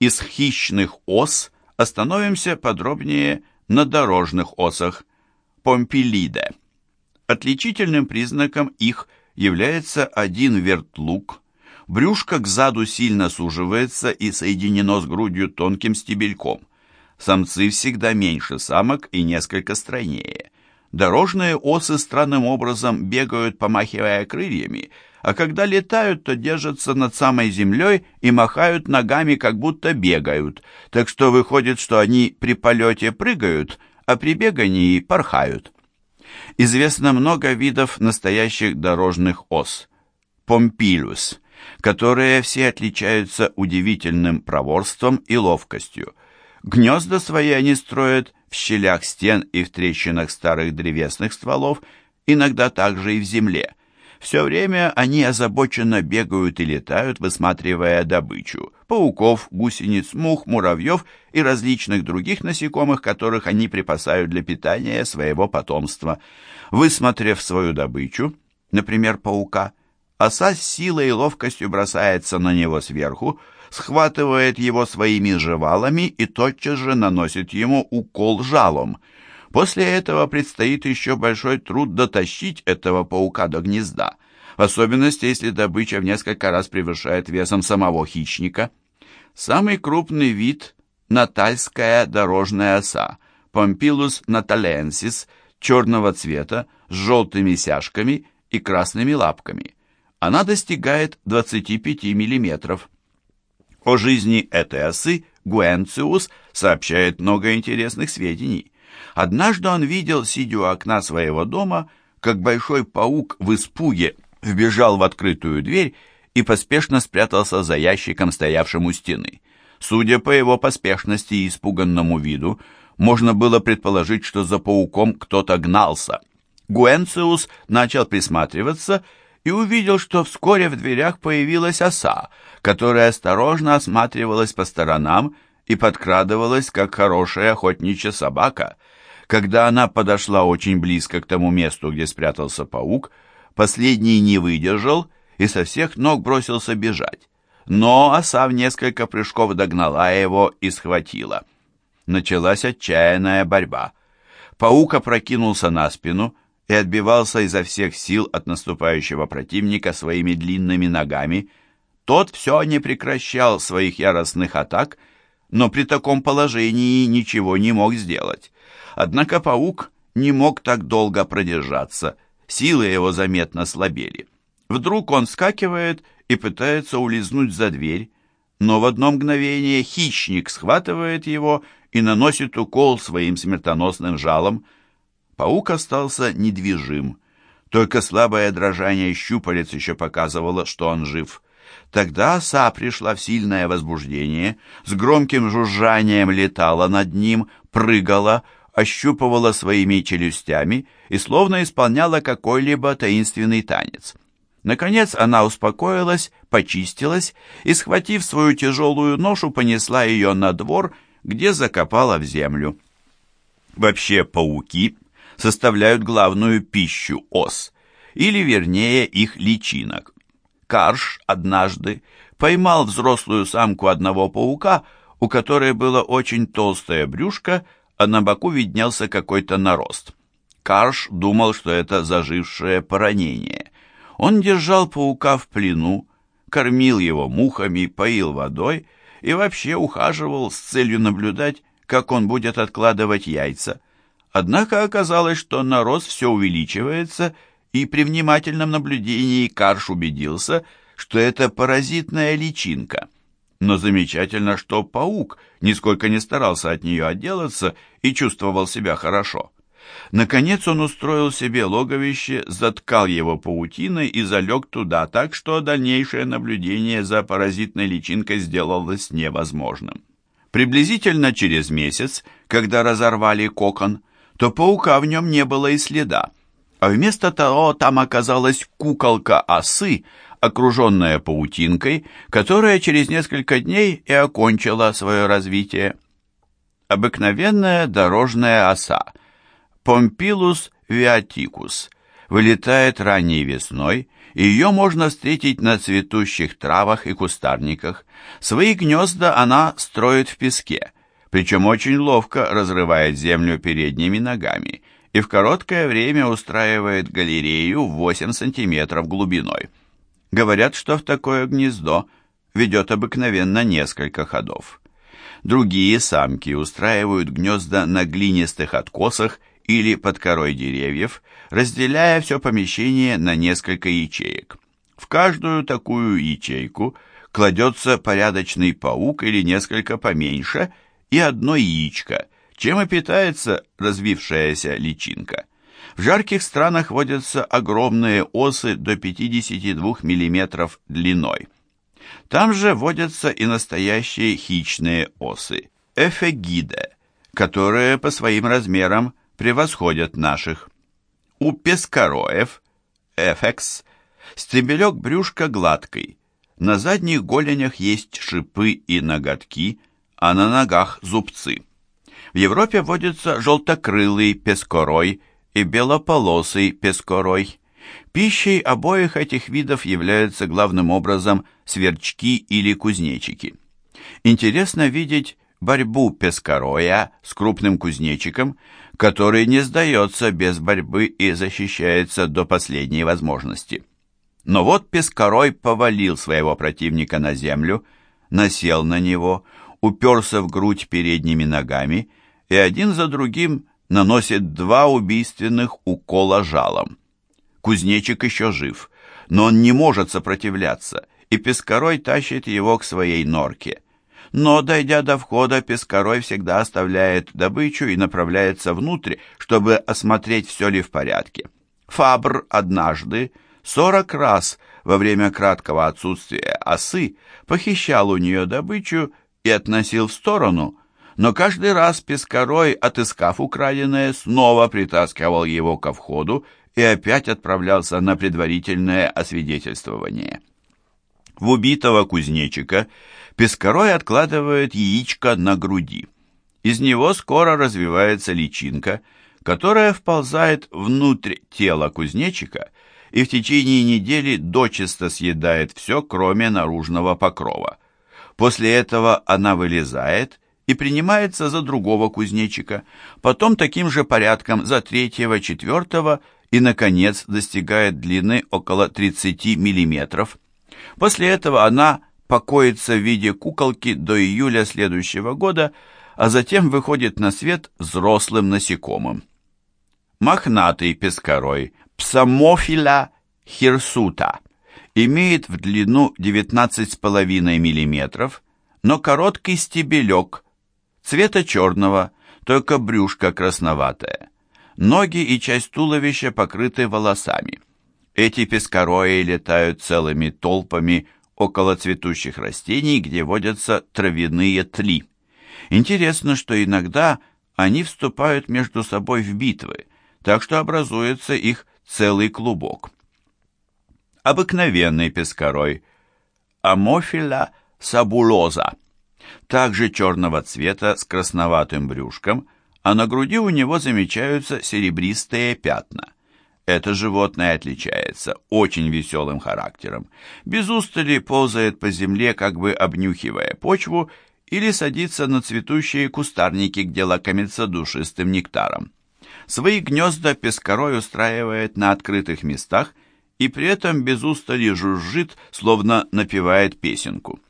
Из хищных ос остановимся подробнее на дорожных осах Помпилиде. Отличительным признаком их является один вертлуг. Брюшко к заду сильно суживается и соединено с грудью тонким стебельком. Самцы всегда меньше самок и несколько стройнее. Дорожные осы странным образом бегают, помахивая крыльями, а когда летают, то держатся над самой землей и махают ногами, как будто бегают, так что выходит, что они при полете прыгают, а при бегании порхают. Известно много видов настоящих дорожных ос. Помпилюс, которые все отличаются удивительным проворством и ловкостью. Гнезда свои они строят в щелях стен и в трещинах старых древесных стволов, иногда также и в земле. Все время они озабоченно бегают и летают, высматривая добычу – пауков, гусениц, мух, муравьев и различных других насекомых, которых они припасают для питания своего потомства. Высмотрев свою добычу, например, паука, оса с силой и ловкостью бросается на него сверху, схватывает его своими жевалами и тотчас же наносит ему укол жалом – После этого предстоит еще большой труд дотащить этого паука до гнезда, в особенности, если добыча в несколько раз превышает весом самого хищника. Самый крупный вид – натальская дорожная оса, Pompilus natalensis, черного цвета, с желтыми сяжками и красными лапками. Она достигает 25 миллиметров. О жизни этой осы Гуэнциус сообщает много интересных сведений – Однажды он видел, сидя у окна своего дома, как большой паук в испуге вбежал в открытую дверь и поспешно спрятался за ящиком, стоявшим у стены. Судя по его поспешности и испуганному виду, можно было предположить, что за пауком кто-то гнался. Гуэнциус начал присматриваться и увидел, что вскоре в дверях появилась оса, которая осторожно осматривалась по сторонам и подкрадывалась, как хорошая охотничья собака — когда она подошла очень близко к тому месту, где спрятался паук, последний не выдержал и со всех ног бросился бежать. Но оса в несколько прыжков догнала его и схватила. Началась отчаянная борьба. Паук опрокинулся на спину и отбивался изо всех сил от наступающего противника своими длинными ногами. Тот все не прекращал своих яростных атак, но при таком положении ничего не мог сделать. Однако паук не мог так долго продержаться, силы его заметно слабели. Вдруг он скакивает и пытается улизнуть за дверь, но в одно мгновение хищник схватывает его и наносит укол своим смертоносным жалом. Паук остался недвижим, только слабое дрожание щупалец еще показывало, что он жив. Тогда оса пришла в сильное возбуждение, с громким жужжанием летала над ним, прыгала, ощупывала своими челюстями и словно исполняла какой-либо таинственный танец. Наконец она успокоилась, почистилась и, схватив свою тяжелую ношу, понесла ее на двор, где закопала в землю. Вообще пауки составляют главную пищу ос, или вернее их личинок. Карш однажды поймал взрослую самку одного паука, у которой было очень толстое брюшко а на боку виднелся какой-то нарост. Карш думал, что это зажившее поранение. Он держал паука в плену, кормил его мухами, поил водой и вообще ухаживал с целью наблюдать, как он будет откладывать яйца. Однако оказалось, что нарост все увеличивается, и при внимательном наблюдении Карш убедился, что это паразитная личинка – но замечательно, что паук нисколько не старался от нее отделаться и чувствовал себя хорошо. Наконец он устроил себе логовище, заткал его паутиной и залег туда так, что дальнейшее наблюдение за паразитной личинкой сделалось невозможным. Приблизительно через месяц, когда разорвали кокон, то паука в нем не было и следа, а вместо того там оказалась куколка осы, окруженная паутинкой, которая через несколько дней и окончила свое развитие. Обыкновенная дорожная оса Помпилус виатикус вылетает ранней весной Ее можно встретить на цветущих травах и кустарниках. Свои гнезда она строит в песке, причем очень ловко разрывает землю передними ногами и в короткое время устраивает галерею в 8 сантиметров глубиной. Говорят, что в такое гнездо ведет обыкновенно несколько ходов. Другие самки устраивают гнезда на глинистых откосах или под корой деревьев, разделяя все помещение на несколько ячеек. В каждую такую ячейку кладется порядочный паук или несколько поменьше и одно яичко, чем и питается развившаяся личинка. В жарких странах водятся огромные осы до 52 мм длиной. Там же водятся и настоящие хищные осы – эфегиде, которые по своим размерам превосходят наших. У пескароев, эфекс, стебелек брюшка гладкий, на задних голенях есть шипы и ноготки, а на ногах зубцы. В Европе водится желтокрылый пескорой и белополосый пескорой. Пищей обоих этих видов являются главным образом сверчки или кузнечики. Интересно видеть борьбу пескороя с крупным кузнечиком, который не сдается без борьбы и защищается до последней возможности. Но вот пескорой повалил своего противника на землю, насел на него, уперся в грудь передними ногами и один за другим наносит два убийственных укола жалом. Кузнечик еще жив, но он не может сопротивляться, и Пескорой тащит его к своей норке. Но, дойдя до входа, Пескорой всегда оставляет добычу и направляется внутрь, чтобы осмотреть, все ли в порядке. Фабр однажды, сорок раз во время краткого отсутствия осы, похищал у нее добычу и относил в сторону, но каждый раз Пескорой, отыскав украденное, снова притаскивал его ко входу и опять отправлялся на предварительное освидетельствование. В убитого кузнечика Пескорой откладывает яичко на груди. Из него скоро развивается личинка, которая вползает внутрь тела кузнечика и в течение недели дочисто съедает все, кроме наружного покрова. После этого она вылезает и принимается за другого кузнечика, потом таким же порядком за третьего, четвертого и, наконец, достигает длины около 30 мм. После этого она покоится в виде куколки до июля следующего года, а затем выходит на свет взрослым насекомым. Мохнатый пескорой Псамофила хирсута имеет в длину 19,5 мм, но короткий стебелек, цвета черного, только брюшко красноватое. Ноги и часть туловища покрыты волосами. Эти пескорои летают целыми толпами около цветущих растений, где водятся травяные тли. Интересно, что иногда они вступают между собой в битвы, так что образуется их целый клубок. Обыкновенный пескорой Амофила сабулоза, также черного цвета с красноватым брюшком, а на груди у него замечаются серебристые пятна. Это животное отличается очень веселым характером. Без устали ползает по земле, как бы обнюхивая почву, или садится на цветущие кустарники, где лакомится душистым нектаром. Свои гнезда пескорой устраивает на открытых местах и при этом без устали жужжит, словно напевает песенку.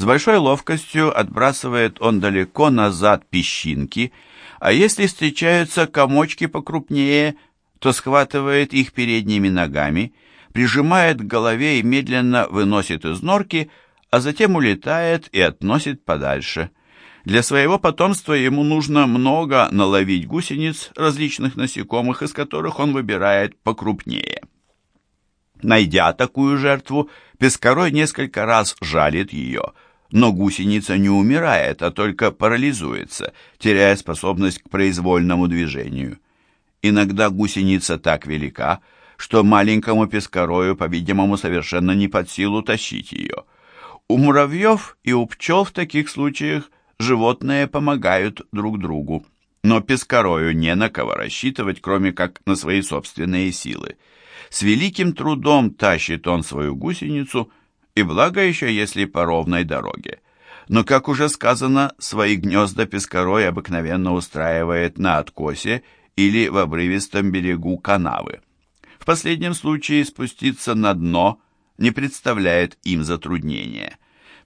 С большой ловкостью отбрасывает он далеко назад песчинки, а если встречаются комочки покрупнее, то схватывает их передними ногами, прижимает к голове и медленно выносит из норки, а затем улетает и относит подальше. Для своего потомства ему нужно много наловить гусениц различных насекомых, из которых он выбирает покрупнее. Найдя такую жертву, Пескорой несколько раз жалит ее, но гусеница не умирает, а только парализуется, теряя способность к произвольному движению. Иногда гусеница так велика, что маленькому пескорою, по-видимому, совершенно не под силу тащить ее. У муравьев и у пчел в таких случаях животные помогают друг другу. Но пескарою не на кого рассчитывать, кроме как на свои собственные силы. С великим трудом тащит он свою гусеницу, и благо еще, если по ровной дороге. Но, как уже сказано, свои гнезда пескарой обыкновенно устраивает на откосе или в обрывистом берегу канавы. В последнем случае спуститься на дно не представляет им затруднения.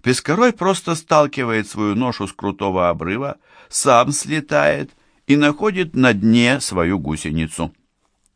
Пескарой просто сталкивает свою ношу с крутого обрыва, сам слетает и находит на дне свою гусеницу.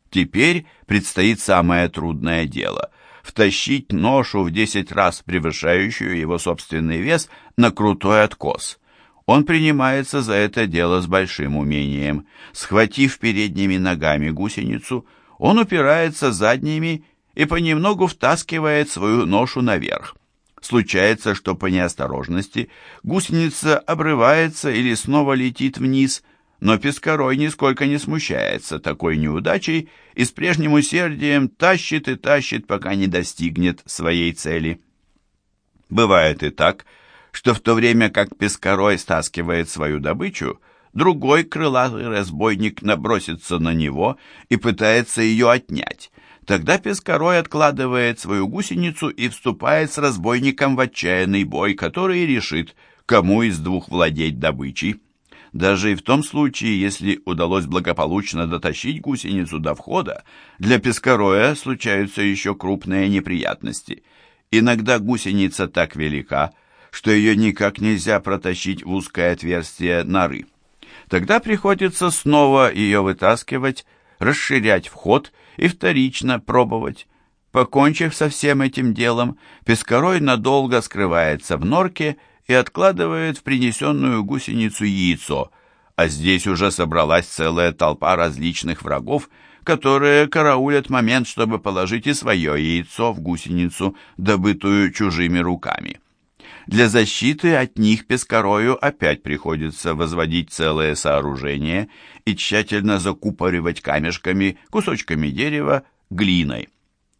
Теперь предстоит самое трудное дело – втащить ношу в 10 раз превышающую его собственный вес на крутой откос. Он принимается за это дело с большим умением. Схватив передними ногами гусеницу, он упирается задними и понемногу втаскивает свою ношу наверх. Случается, что по неосторожности гусеница обрывается или снова летит вниз, но Пескарой нисколько не смущается такой неудачей и с прежним усердием тащит и тащит, пока не достигнет своей цели. Бывает и так, что в то время как Пескарой стаскивает свою добычу, другой крылатый разбойник набросится на него и пытается ее отнять. Тогда Пескарой откладывает свою гусеницу и вступает с разбойником в отчаянный бой, который решит, кому из двух владеть добычей. Даже и в том случае, если удалось благополучно дотащить гусеницу до входа, для пескароя случаются еще крупные неприятности. Иногда гусеница так велика, что ее никак нельзя протащить в узкое отверстие норы. Тогда приходится снова ее вытаскивать, расширять вход и вторично пробовать. Покончив со всем этим делом, пескарой надолго скрывается в норке и откладывает в принесенную гусеницу яйцо, а здесь уже собралась целая толпа различных врагов, которые караулят момент, чтобы положить и свое яйцо в гусеницу, добытую чужими руками. Для защиты от них пескарою опять приходится возводить целое сооружение и тщательно закупоривать камешками, кусочками дерева, глиной.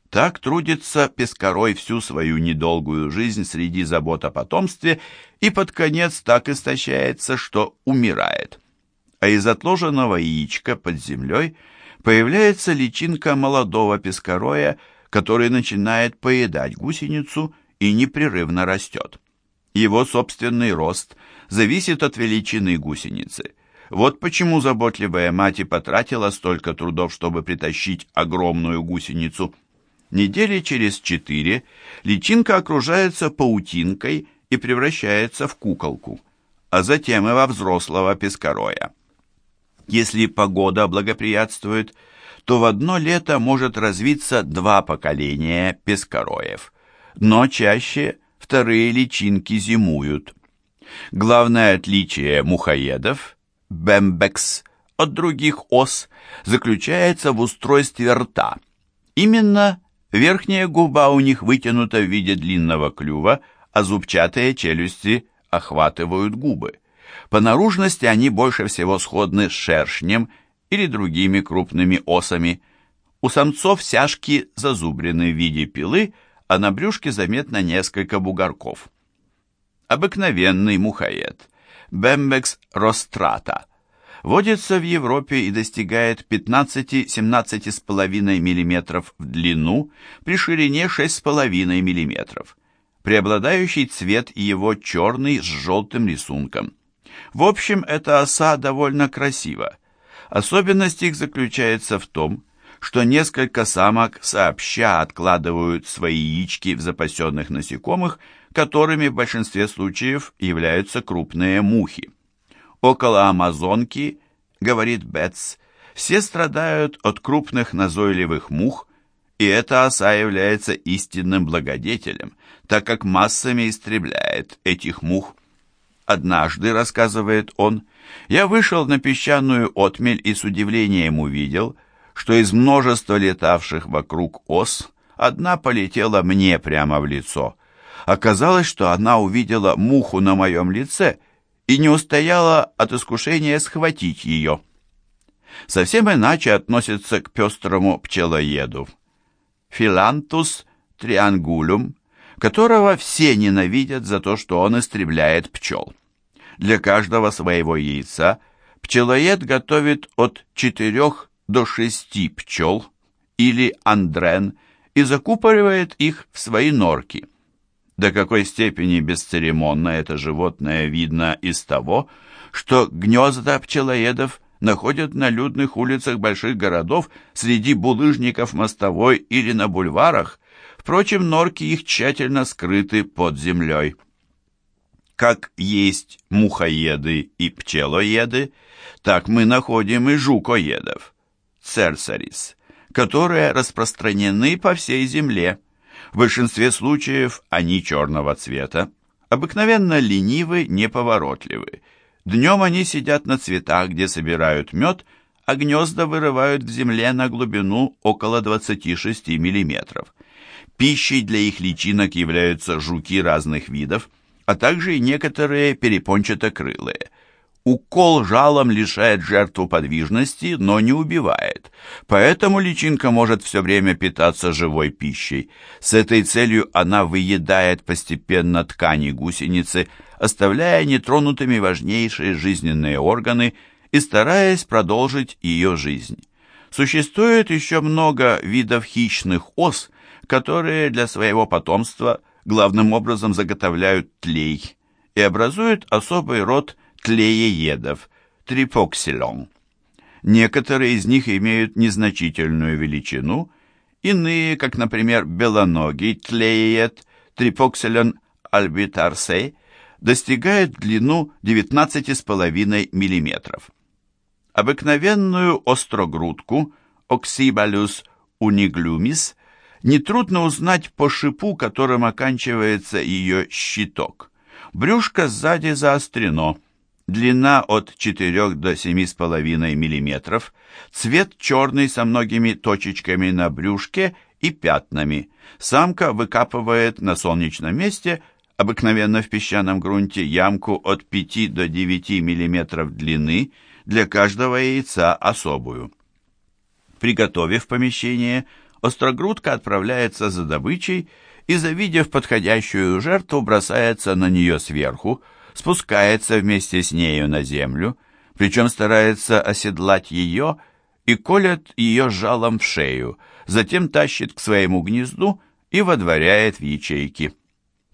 Так трудится Пескарой всю свою недолгую жизнь среди забот о потомстве и под конец так истощается, что умирает. А из отложенного яичка под землей появляется личинка молодого пескароя, который начинает поедать гусеницу и непрерывно растет. Его собственный рост зависит от величины гусеницы. Вот почему заботливая мать и потратила столько трудов, чтобы притащить огромную гусеницу – Недели через четыре личинка окружается паутинкой и превращается в куколку, а затем и во взрослого пескароя. Если погода благоприятствует, то в одно лето может развиться два поколения пескароев, но чаще вторые личинки зимуют. Главное отличие мухоедов, бембекс, от других ос заключается в устройстве рта. Именно Верхняя губа у них вытянута в виде длинного клюва, а зубчатые челюсти охватывают губы. По наружности они больше всего сходны с шершнем или другими крупными осами. У самцов сяжки зазубрены в виде пилы, а на брюшке заметно несколько бугорков. Обыкновенный мухоед. Бембекс рострата водится в Европе и достигает 15-17,5 мм в длину при ширине 6,5 мм. Преобладающий цвет его черный с желтым рисунком. В общем, эта оса довольно красива. Особенность их заключается в том, что несколько самок сообща откладывают свои яички в запасенных насекомых, которыми в большинстве случаев являются крупные мухи. Около Амазонки, говорит Бетс, все страдают от крупных назойливых мух, и эта оса является истинным благодетелем, так как массами истребляет этих мух. Однажды, рассказывает он, я вышел на песчаную отмель и с удивлением увидел, что из множества летавших вокруг ос одна полетела мне прямо в лицо. Оказалось, что она увидела муху на моем лице и не устояла от искушения схватить ее. Совсем иначе относится к пестрому пчелоеду. Филантус триангулюм, которого все ненавидят за то, что он истребляет пчел. Для каждого своего яйца Пчелоед готовит от 4 до 6 пчел или андрен и закупоривает их в свои норки. До какой степени бесцеремонно это животное видно из того, что гнезда пчелоедов находят на людных улицах больших городов среди булыжников мостовой или на бульварах, впрочем, норки их тщательно скрыты под землей. Как есть мухоеды и пчелоеды, так мы находим и жукоедов, церсарис, которые распространены по всей земле. В большинстве случаев они черного цвета, обыкновенно ленивы, неповоротливы. Днем они сидят на цветах, где собирают мед, а гнезда вырывают в земле на глубину около 26 миллиметров. Пищей для их личинок являются жуки разных видов, а также и некоторые перепончатокрылые – Укол жалом лишает жертву подвижности, но не убивает. Поэтому личинка может все время питаться живой пищей. С этой целью она выедает постепенно ткани гусеницы, оставляя нетронутыми важнейшие жизненные органы и стараясь продолжить ее жизнь. Существует еще много видов хищных ос, которые для своего потомства главным образом заготовляют тлей и образуют особый род тлееедов, трипоксилон. Некоторые из них имеют незначительную величину, иные, как, например, белоногий тлееед, трипоксилон альбитарсей, достигают длину 19,5 мм. Обыкновенную острогрудку, оксибалюс униглюмис, нетрудно узнать по шипу, которым оканчивается ее щиток. Брюшко сзади заострено, длина от 4 до 7,5 мм, цвет черный со многими точечками на брюшке и пятнами. Самка выкапывает на солнечном месте, обыкновенно в песчаном грунте, ямку от 5 до 9 мм длины, для каждого яйца особую. Приготовив помещение, острогрудка отправляется за добычей и, завидев подходящую жертву, бросается на нее сверху, спускается вместе с нею на землю, причем старается оседлать ее и колет ее жалом в шею, затем тащит к своему гнезду и водворяет в ячейки.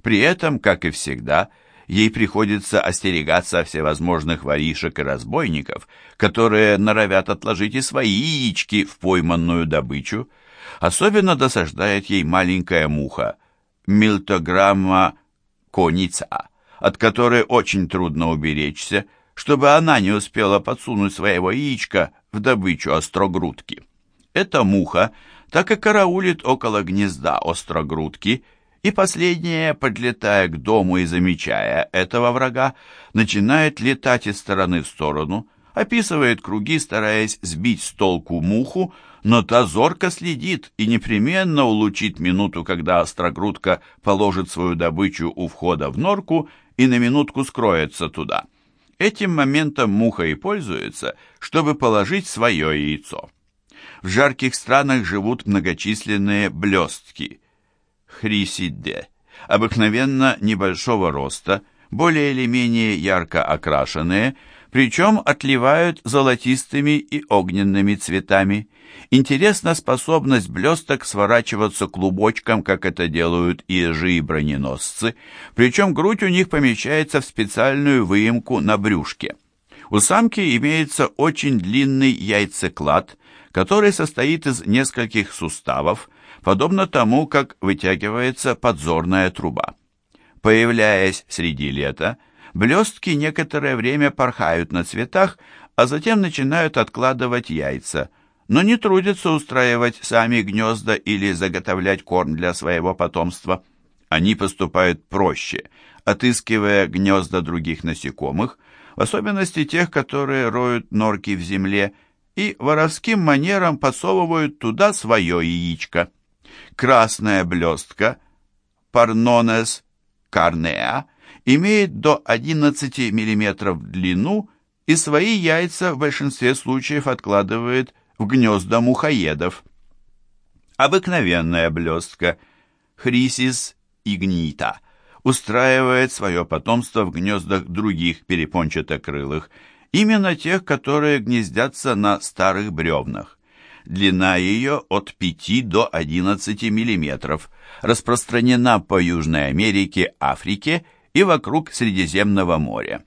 При этом, как и всегда, ей приходится остерегаться всевозможных воришек и разбойников, которые норовят отложить и свои яички в пойманную добычу. Особенно досаждает ей маленькая муха, милтограмма коница, от которой очень трудно уберечься, чтобы она не успела подсунуть своего яичка в добычу острогрудки. Эта муха так и караулит около гнезда острогрудки, и последняя, подлетая к дому и замечая этого врага, начинает летать из стороны в сторону, описывает круги, стараясь сбить с толку муху, но та зорко следит и непременно улучит минуту, когда острогрудка положит свою добычу у входа в норку и на минутку скроется туда. Этим моментом муха и пользуется, чтобы положить свое яйцо. В жарких странах живут многочисленные блестки, хрисиде, обыкновенно небольшого роста, более или менее ярко окрашенные, причем отливают золотистыми и огненными цветами. Интересна способность блесток сворачиваться клубочком, как это делают ежи и броненосцы, причем грудь у них помещается в специальную выемку на брюшке. У самки имеется очень длинный яйцеклад, который состоит из нескольких суставов, подобно тому, как вытягивается подзорная труба. Появляясь среди лета, Блестки некоторое время порхают на цветах, а затем начинают откладывать яйца, но не трудятся устраивать сами гнезда или заготовлять корм для своего потомства. Они поступают проще, отыскивая гнезда других насекомых, в особенности тех, которые роют норки в земле, и воровским манером подсовывают туда свое яичко. Красная блестка, парнонес карнеа, имеет до 11 мм в длину и свои яйца в большинстве случаев откладывает в гнезда мухоедов. Обыкновенная блестка Хрисис игнита устраивает свое потомство в гнездах других перепончатокрылых именно тех, которые гнездятся на старых бревнах. Длина ее от 5 до 11 мм, распространена по Южной Америке, Африке и вокруг Средиземного моря.